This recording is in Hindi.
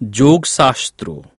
যোগশাস্ত্র